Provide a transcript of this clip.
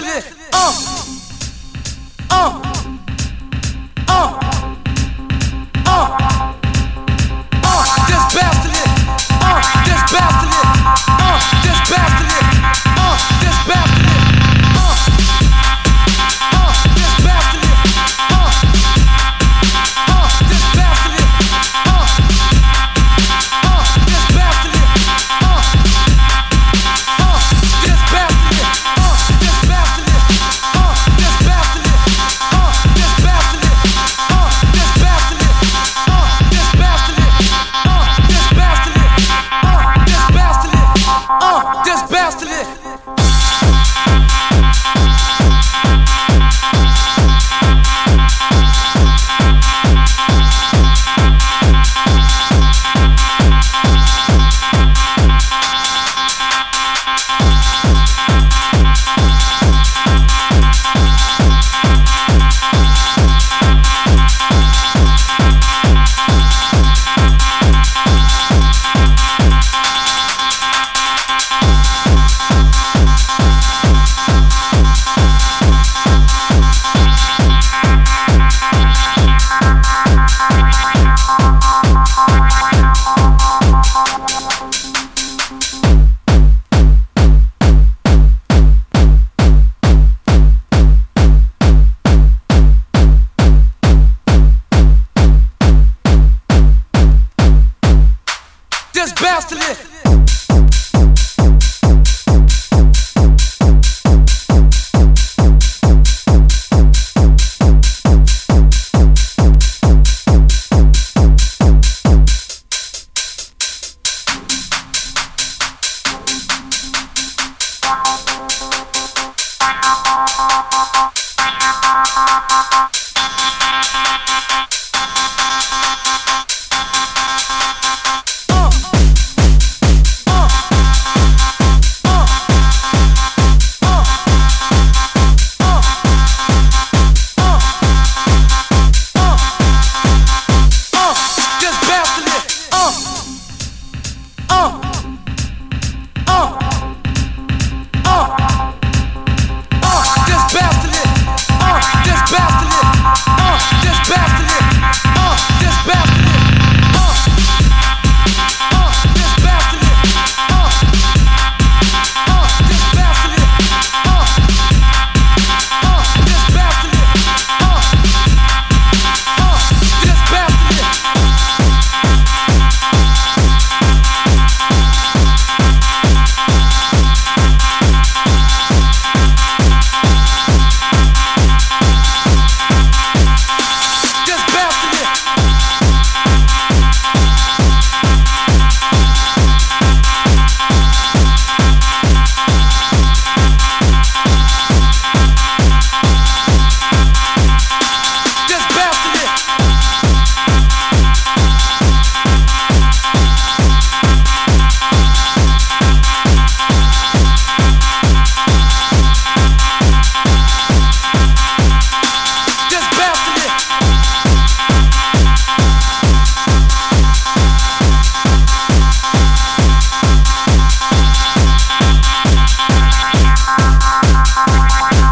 to this. Oh. Uh, oh. Uh, oh. Uh, oh. Oh. Just bounce to else to live.